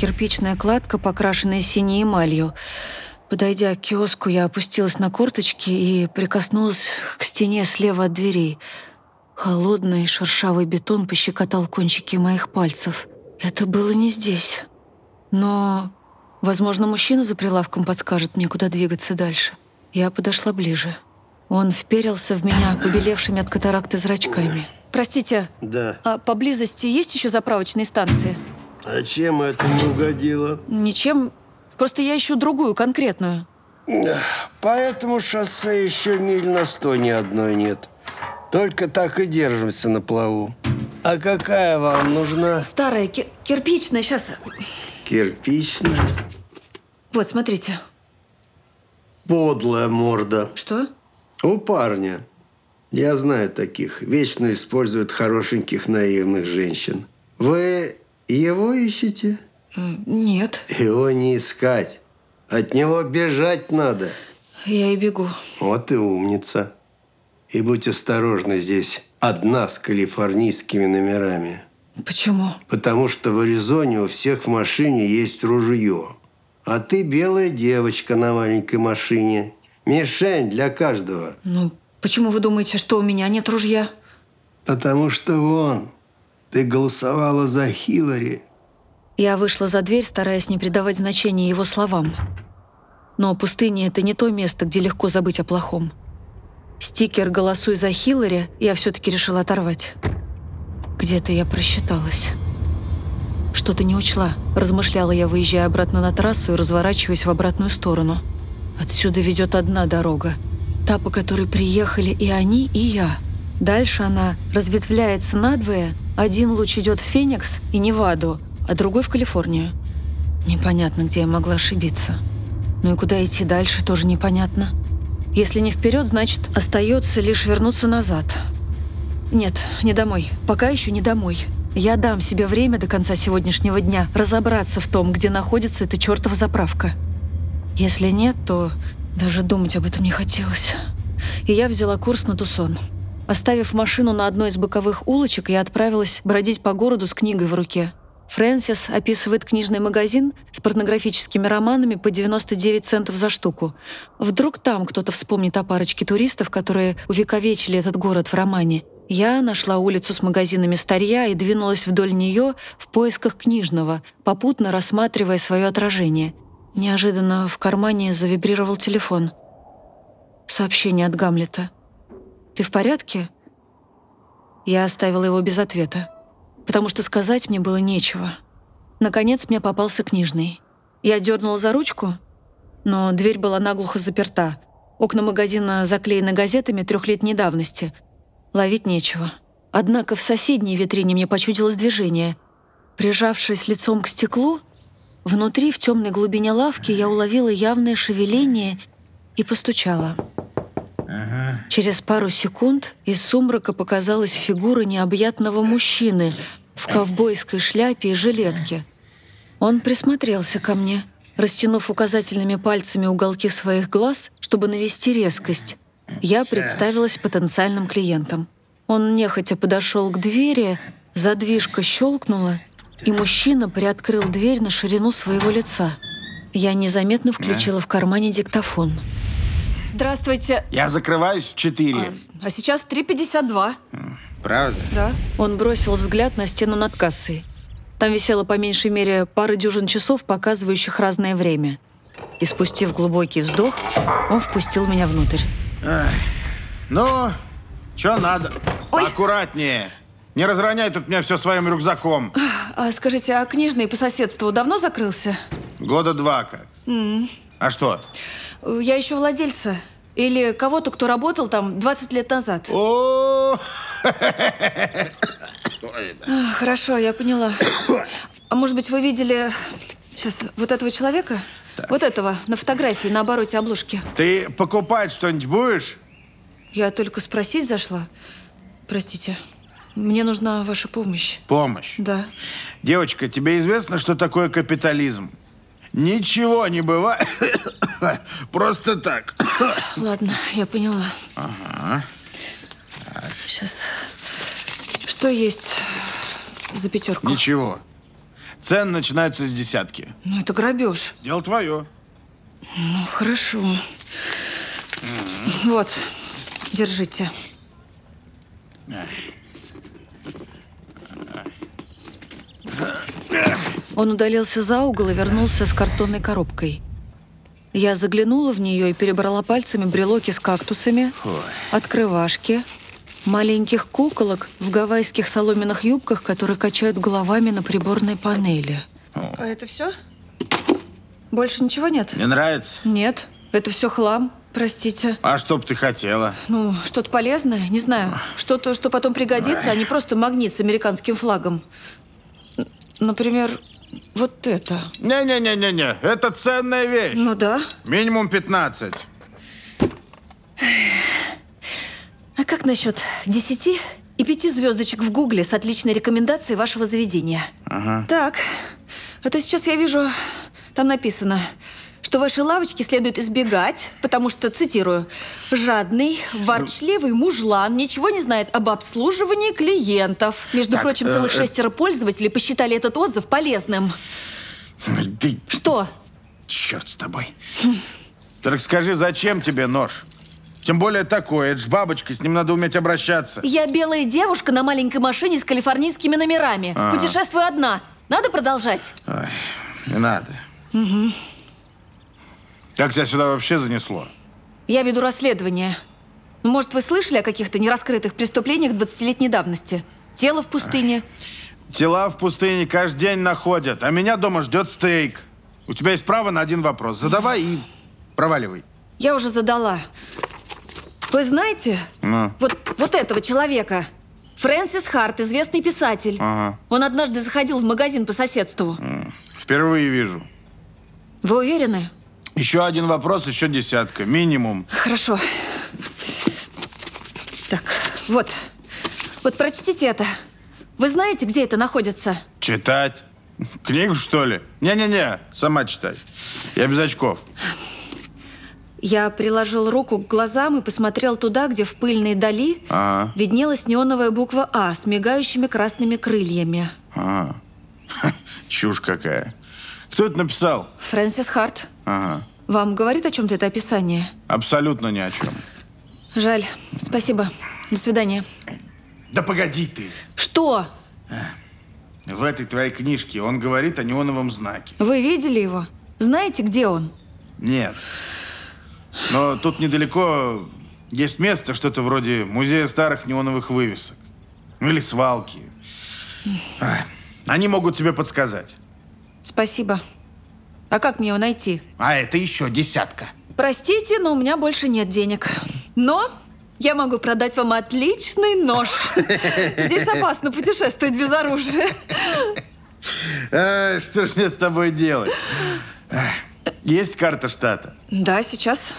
Кирпичная кладка, покрашенная синей эмалью. Подойдя к киоску, я опустилась на корточки и прикоснулась к стене слева от дверей. Холодный шершавый бетон пощекотал кончики моих пальцев. Это было не здесь. Но, возможно, мужчина за прилавком подскажет мне, куда двигаться дальше. Я подошла ближе. Он вперился в меня побелевшими от катаракты зрачками. «Простите, Да. а поблизости есть еще заправочные станции?» А чем это не угодило? «Ничем. Просто я ищу другую, конкретную». По этому шоссе еще миль на сто ни одной нет. Только так и держимся на плаву. А какая вам нужна? Старая, ки- кирпичная, сейчас. Кирпичная? Вот, смотрите. Подлая морда. Что? У парня. Я знаю таких. Вечно используют хорошеньких наивных женщин. Вы его ищете? Нет, Его не искать. От него бежать надо. я и бегу. Вот и умница. И будь осторожна здесь. Одна с калифорнийскими номерами. Почему? Потому что в Аризоне у всех в машине есть ружье. А ты белая девочка на маленькой машине. Мишень для каждого. Ну, почему вы думаете, что у меня нет ружья? Потому что вон, ты голосовала за Хиллари. Я вышла за дверь, стараясь не придавать значения его словам. Но пустыня — это не то место, где легко забыть о плохом. Стикер «Голосуй за Хиллари» я все-таки решила оторвать. Где-то я просчиталась. Что-то не учла, размышляла я, выезжая обратно на трассу и разворачиваясь в обратную сторону. Отсюда ведет одна дорога. Та, по которой приехали и они, и я. Дальше она разветвляется надвое. Один луч идет в Феникс и Неваду, а другой в Калифорнию. Непонятно, где я могла ошибиться. Ну и куда идти дальше, тоже непонятно. Если не вперед, значит, остается лишь вернуться назад. Нет, не домой. Пока еще не домой. Я дам себе время до конца сегодняшнего дня разобраться в том, где находится эта чертова заправка. Если нет, то даже думать об этом не хотелось. И я взяла курс на Тусон. Оставив машину на одной из боковых улочек, я отправилась бродить по городу с книгой в руке. Фрэнсис описывает книжный магазин с порнографическими романами по 99 центов за штуку. Вдруг там кто-то вспомнит о парочке туристов, которые увековечили этот город в романе. Я нашла улицу с магазинами старья и двинулась вдоль нее в поисках книжного, попутно рассматривая свое отражение. Неожиданно в кармане завибрировал телефон. Сообщение от Гамлета. «Ты в порядке?» Я оставила его без ответа, потому что сказать мне было нечего. Наконец мне попался книжный. Я дернула за ручку, но дверь была наглухо заперта. Окна магазина заклеены газетами трехлетней давности. Ловить нечего. Однако в соседней витрине мне почудилось движение. Прижавшись лицом к стеклу, внутри, в темной глубине лавки, я уловила явное шевеление и постучала. Через пару секунд из сумрака показалась фигура необъятного мужчины в ковбойской шляпе и жилетке. Он присмотрелся ко мне, растянув указательными пальцами уголки своих глаз, чтобы навести резкость. Я представилась потенциальным клиентом. Он нехотя подошел к двери, задвижка щелкнула, и мужчина приоткрыл дверь на ширину своего лица. Я незаметно включила в кармане диктофон. «Здравствуйте. Я закрываюсь в 4. А сейчас 3.52. Правда? Да. Он бросил взгляд на стену над кассой. Там висело по меньшей мере пара дюжин часов, показывающих разное время. И спустив глубокий вздох, он впустил меня внутрь. Ну, что надо? Ой. Аккуратнее. Не разроняй тут мне все своим рюкзаком. А скажите, а книжный по соседству давно закрылся? Года два как. А что? Я ищу владельца. Или кого-то, кто работал там 20 лет назад. О, А, Хорошо, я поняла. А может быть, вы видели Сейчас, вот этого человека, вот этого, на фотографии, на обороте обложки. Ты покупать что-нибудь будешь? Я только спросить зашла. Простите, мне нужна ваша помощь. Помощь. Да. Девочка, тебе известно, что такое капитализм? Ничего не бывает. Просто так. Ладно, я поняла. Ага. Сейчас. Что есть за пятерку? Ничего. Цены начинаются с десятки. Ну, это грабеж. Дело твое. Ну, хорошо. Вот, держите. Он удалился за угол и вернулся с картонной коробкой. Я заглянула в нее и перебрала пальцами брелоки с кактусами, открывашки, маленьких куколок в гавайских соломенных юбках, которые качают головами на приборной панели. А это все? Больше ничего нет? Не нравится? Нет, это все хлам, простите. А что б ты хотела? Ну, что-то полезное, не знаю. Что-то, что потом пригодится, а не просто магнит с американским флагом. Например, вот это. Не-не-не-не-не, это ценная вещь. Ну да. Минимум 15. А как насчет десяти и пяти звездочек в Гугле с отличной рекомендацией вашего заведения? Ага. Так, а то сейчас я вижу, там написано, что ваши лавочки следует избегать, потому что, цитирую, «жадный, ворчливый мужлан ничего не знает об обслуживании клиентов». Между Так, прочим, э, целых э. шестеро пользователей посчитали этот отзыв полезным. Ты, Что? черт с тобой. Так скажи, зачем тебе нож? Тем более такой, это ж бабочка, с ним надо уметь обращаться. Я белая девушка на маленькой машине с калифорнийскими номерами. А. Путешествую одна. Надо продолжать? Ой, не надо. Как тебя сюда вообще занесло? Я веду расследование. Может, вы слышали о каких-то нераскрытых преступлениях 20-летней давности? Тело в пустыне. Тела в пустыне каждый день находят, а меня дома ждет стейк. У тебя есть право на один вопрос. Задавай и проваливай. Я уже задала. Вы знаете, Ну. вот, вот этого человека? Фрэнсис Харт, известный писатель. Ага. Он однажды заходил в магазин по соседству. Впервые вижу. Вы уверены? Еще один вопрос, еще десятка. Минимум. Хорошо. Так, вот. Вот прочтите это. Вы знаете, где это находится? Читать? Книгу, что ли? Не-не-не, сама читай. Я без очков. Я приложил руку к глазам и посмотрел туда, где в пыльной дали Ага. виднелась неоновая буква «А» с мигающими красными крыльями. Ага. Ха, Чушь какая. Кто это написал? Фрэнсис Харт. Ага. Вам говорит о чем-то это описание? Абсолютно ни о чем. Жаль. Спасибо. До свидания. Да погоди ты. Что? В этой твоей книжке он говорит о неоновом знаке. Вы видели его? Знаете, где он? Нет. Но тут недалеко есть место, что-то вроде музея старых неоновых вывесок. Или свалки. Они могут тебе подсказать. Спасибо. А как мне его найти? А это еще десятка. Простите, но у меня больше нет денег. Но я могу продать вам отличный нож. Здесь опасно путешествовать без оружия. А, что ж мне с тобой делать? Ах, Есть карта штата? Да, сейчас.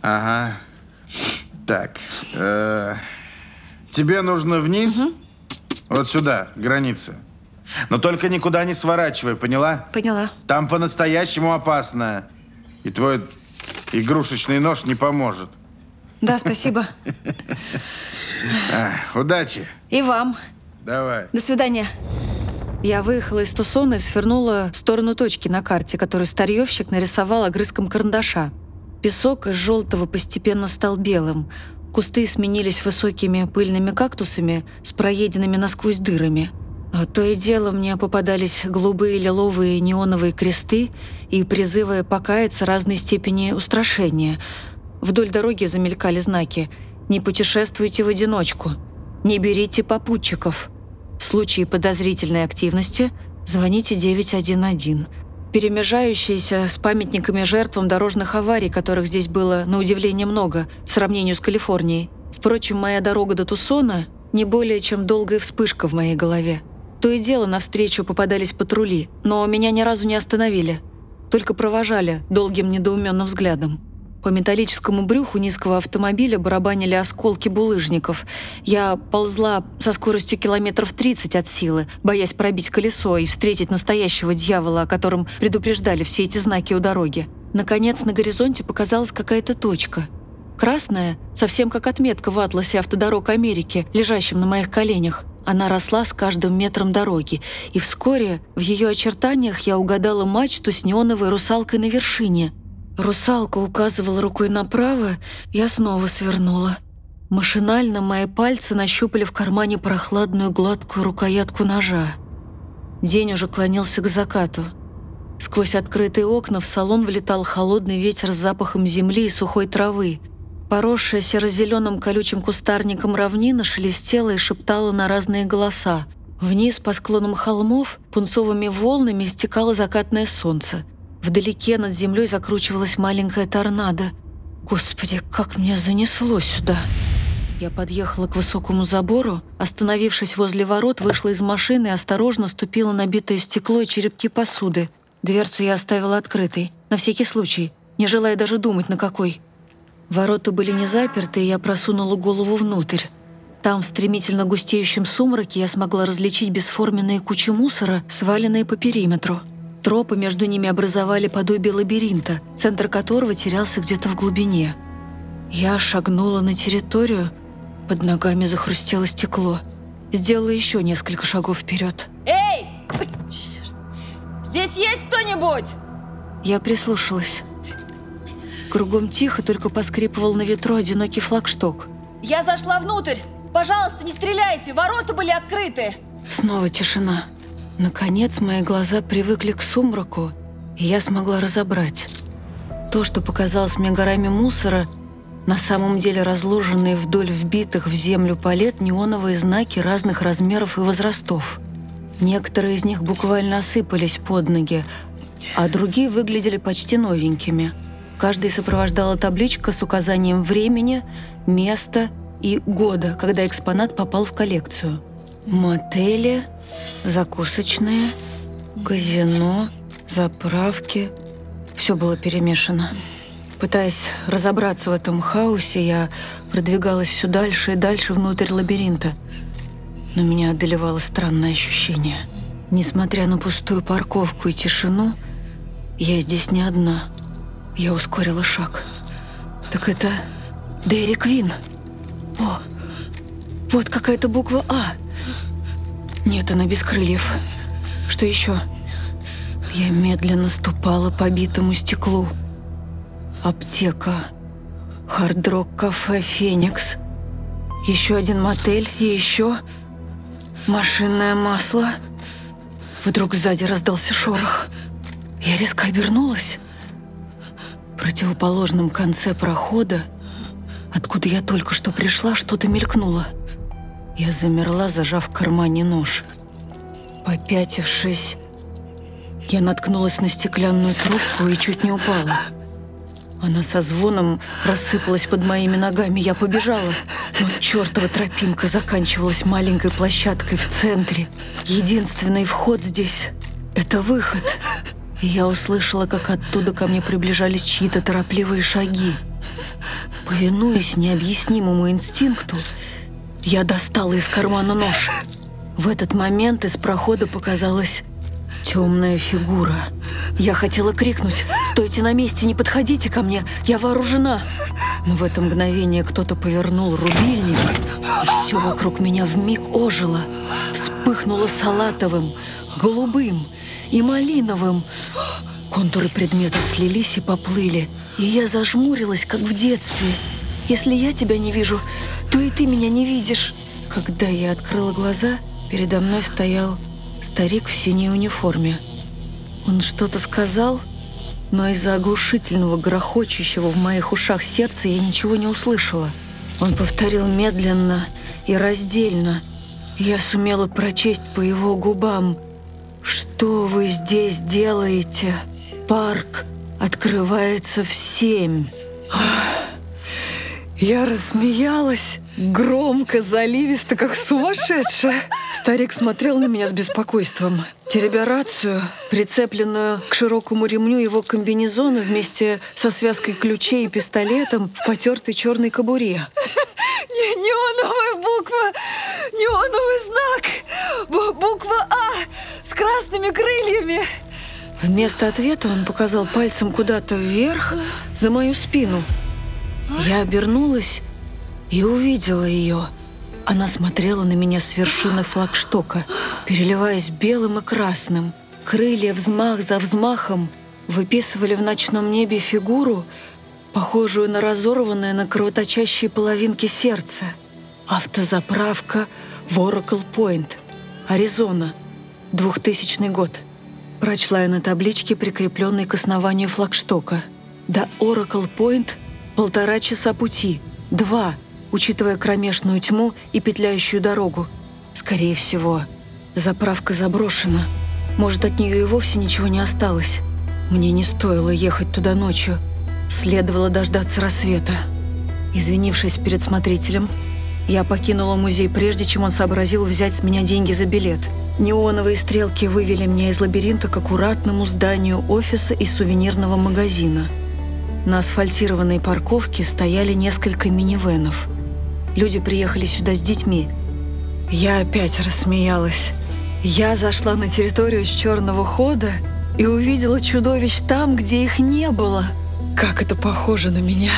Ага. Так. э, тебе нужно вниз. Вот сюда, граница. Но только никуда не сворачивай, поняла? Поняла. Там по-настоящему опасно. И твой игрушечный нож не поможет. Да, спасибо. А, удачи. И вам. Давай. До свидания. Я выехала из Тусона и свернула в сторону точки на карте, которую старьевщик нарисовал огрызком карандаша. Песок из желтого постепенно стал белым. Кусты сменились высокими пыльными кактусами с проеденными насквозь дырами. А то и дело мне попадались голубые лиловые неоновые кресты и призывы покаяться разной степени устрашения. Вдоль дороги замелькали знаки «Не путешествуйте в одиночку», «Не берите попутчиков», в случае подозрительной активности звоните 911. Перемежающиеся с памятниками жертвам дорожных аварий, которых здесь было, на удивление, много, в сравнении с Калифорнией. Впрочем, моя дорога до Тусона – не более чем долгая вспышка в моей голове. То и дело навстречу попадались патрули, но меня ни разу не остановили. Только провожали долгим недоуменным взглядом. По металлическому брюху низкого автомобиля барабанили осколки булыжников. Я ползла со скоростью километров 30 от силы, боясь пробить колесо и встретить настоящего дьявола, о котором предупреждали все эти знаки у дороги. Наконец, на горизонте показалась какая-то точка. Красная, совсем как отметка в атласе автодорог Америки, лежащем на моих коленях. Она росла с каждым метром дороги, и вскоре в ее очертаниях я угадала мачту с неоновой русалкой на вершине. Русалка указывала рукой направо, я снова свернула. Машинально мои пальцы нащупали в кармане прохладную гладкую рукоятку ножа. День уже клонился к закату. Сквозь открытые окна в салон влетал холодный ветер с запахом земли и сухой травы. Поросшая серо-зеленым колючим кустарником равнина шелестела и шептала на разные голоса. Вниз по склонам холмов пунцовыми волнами стекало закатное солнце. Вдалеке над землей закручивалась маленькая торнадо. Господи, как меня занесло сюда! Я подъехала к высокому забору, остановившись возле ворот, вышла из машины и осторожно ступила на битое стекло и черепки посуды. Дверцу я оставила открытой, на всякий случай, не желая даже думать, на какой. Ворота были не заперты, и я просунула голову внутрь. Там, в стремительно густеющем сумраке, я смогла различить бесформенные кучи мусора, сваленные по периметру. Тропы между ними образовали подобие лабиринта, центр которого терялся где-то в глубине. Я шагнула на территорию, под ногами захрустело стекло. Сделала еще несколько шагов вперед. Эй! Здесь есть кто-нибудь? Я прислушалась. Кругом тихо, только поскрипывал на ветру одинокий флагшток. Я зашла внутрь. Пожалуйста, не стреляйте, ворота были открыты. Снова тишина. Наконец, мои глаза привыкли к сумраку, и я смогла разобрать. То, что показалось мне горами мусора, на самом деле разложенные вдоль вбитых в землю палет неоновые знаки разных размеров и возрастов. Некоторые из них буквально осыпались под ноги, а другие выглядели почти новенькими – Каждый сопровождала табличка с указанием времени, места и года, когда экспонат попал в коллекцию. Мотели, закусочные, казино, заправки. Все было перемешано. Пытаясь разобраться в этом хаосе, я продвигалась все дальше и дальше внутрь лабиринта. Но меня одолевало странное ощущение. Несмотря на пустую парковку и тишину, я здесь не одна — я ускорила шаг. Так это Дэри Квин. О, вот какая-то буква А. Нет, она без крыльев. Что еще? Я медленно ступала по битому стеклу. Аптека. Хардрок кафе «Феникс». Еще один мотель и еще машинное масло. Вдруг сзади раздался шорох. Я резко обернулась противоположном конце прохода, откуда я только что пришла, что-то мелькнуло. Я замерла, зажав в кармане нож. Попятившись, я наткнулась на стеклянную трубку и чуть не упала. Она со звоном рассыпалась под моими ногами. Я побежала, но чертова тропинка заканчивалась маленькой площадкой в центре. Единственный вход здесь — это выход — я услышала, как оттуда ко мне приближались чьи-то торопливые шаги. Повинуясь необъяснимому инстинкту, я достала из кармана нож. В этот момент из прохода показалась темная фигура. Я хотела крикнуть «Стойте на месте, не подходите ко мне, я вооружена!» Но в это мгновение кто-то повернул рубильник, и все вокруг меня вмиг ожило, вспыхнуло салатовым, голубым, и малиновым. Контуры предметов слились и поплыли, и я зажмурилась, как в детстве. Если я тебя не вижу, то и ты меня не видишь. Когда я открыла глаза, передо мной стоял старик в синей униформе. Он что-то сказал, но из-за оглушительного, грохочущего в моих ушах сердца я ничего не услышала. Он повторил медленно и раздельно. Я сумела прочесть по его губам – «Что вы здесь делаете? Парк открывается в семь». Я рассмеялась, громко, заливисто, как сумасшедшая. Старик смотрел на меня с беспокойством, теребя рацию, прицепленную к широкому ремню его комбинезона вместе со связкой ключей и пистолетом в потертой черной кобуре. Не, неоновая буква, неоновый знак, Бу- буква А с красными крыльями. Вместо ответа он показал пальцем куда-то вверх, за мою спину. Я обернулась и увидела ее. Она смотрела на меня с вершины флагштока, переливаясь белым и красным. Крылья взмах за взмахом выписывали в ночном небе фигуру, похожую на разорванное на кровоточащие половинки сердца. Автозаправка Oracle Point, Аризона, 2000 год. Прочла я на табличке, прикрепленной к основанию флагштока. До Oracle Point полтора часа пути. Два, учитывая кромешную тьму и петляющую дорогу. Скорее всего, заправка заброшена. Может, от нее и вовсе ничего не осталось. Мне не стоило ехать туда ночью. Следовало дождаться рассвета. Извинившись перед смотрителем, я покинула музей прежде, чем он сообразил взять с меня деньги за билет. Неоновые стрелки вывели меня из лабиринта к аккуратному зданию офиса и сувенирного магазина. На асфальтированной парковке стояли несколько минивенов. Люди приехали сюда с детьми. Я опять рассмеялась. Я зашла на территорию с черного хода и увидела чудовищ там, где их не было. Как это похоже на меня.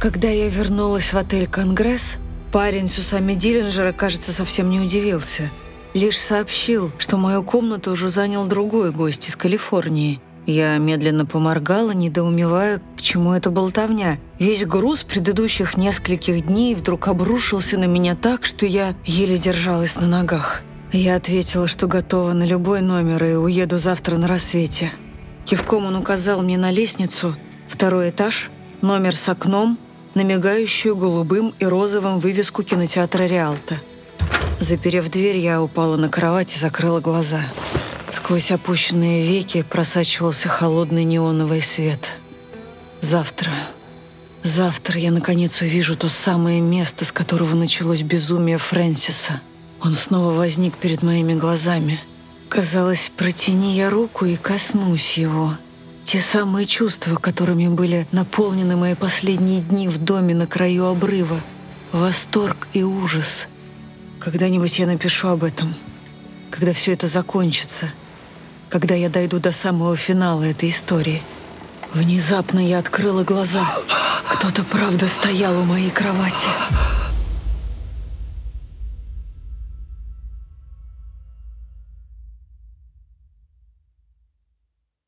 Когда я вернулась в отель «Конгресс», парень с усами Диллинджера, кажется, совсем не удивился. Лишь сообщил, что мою комнату уже занял другой гость из Калифорнии. Я медленно поморгала, недоумевая, к чему эта болтовня. Весь груз предыдущих нескольких дней вдруг обрушился на меня так, что я еле держалась на ногах. Я ответила, что готова на любой номер и уеду завтра на рассвете. Кивком он указал мне на лестницу, второй этаж, номер с окном, на мигающую голубым и розовым вывеску кинотеатра «Реалта». Заперев дверь, я упала на кровать и закрыла глаза. Сквозь опущенные веки просачивался холодный неоновый свет. Завтра. Завтра я, наконец, увижу то самое место, с которого началось безумие Фрэнсиса. Он снова возник перед моими глазами. Казалось, протяни я руку и коснусь его. Те самые чувства, которыми были наполнены мои последние дни в доме на краю обрыва. Восторг и ужас. Когда-нибудь я напишу об этом. Когда все это закончится. Когда я дойду до самого финала этой истории. Внезапно я открыла глаза. Кто-то правда стоял у моей кровати.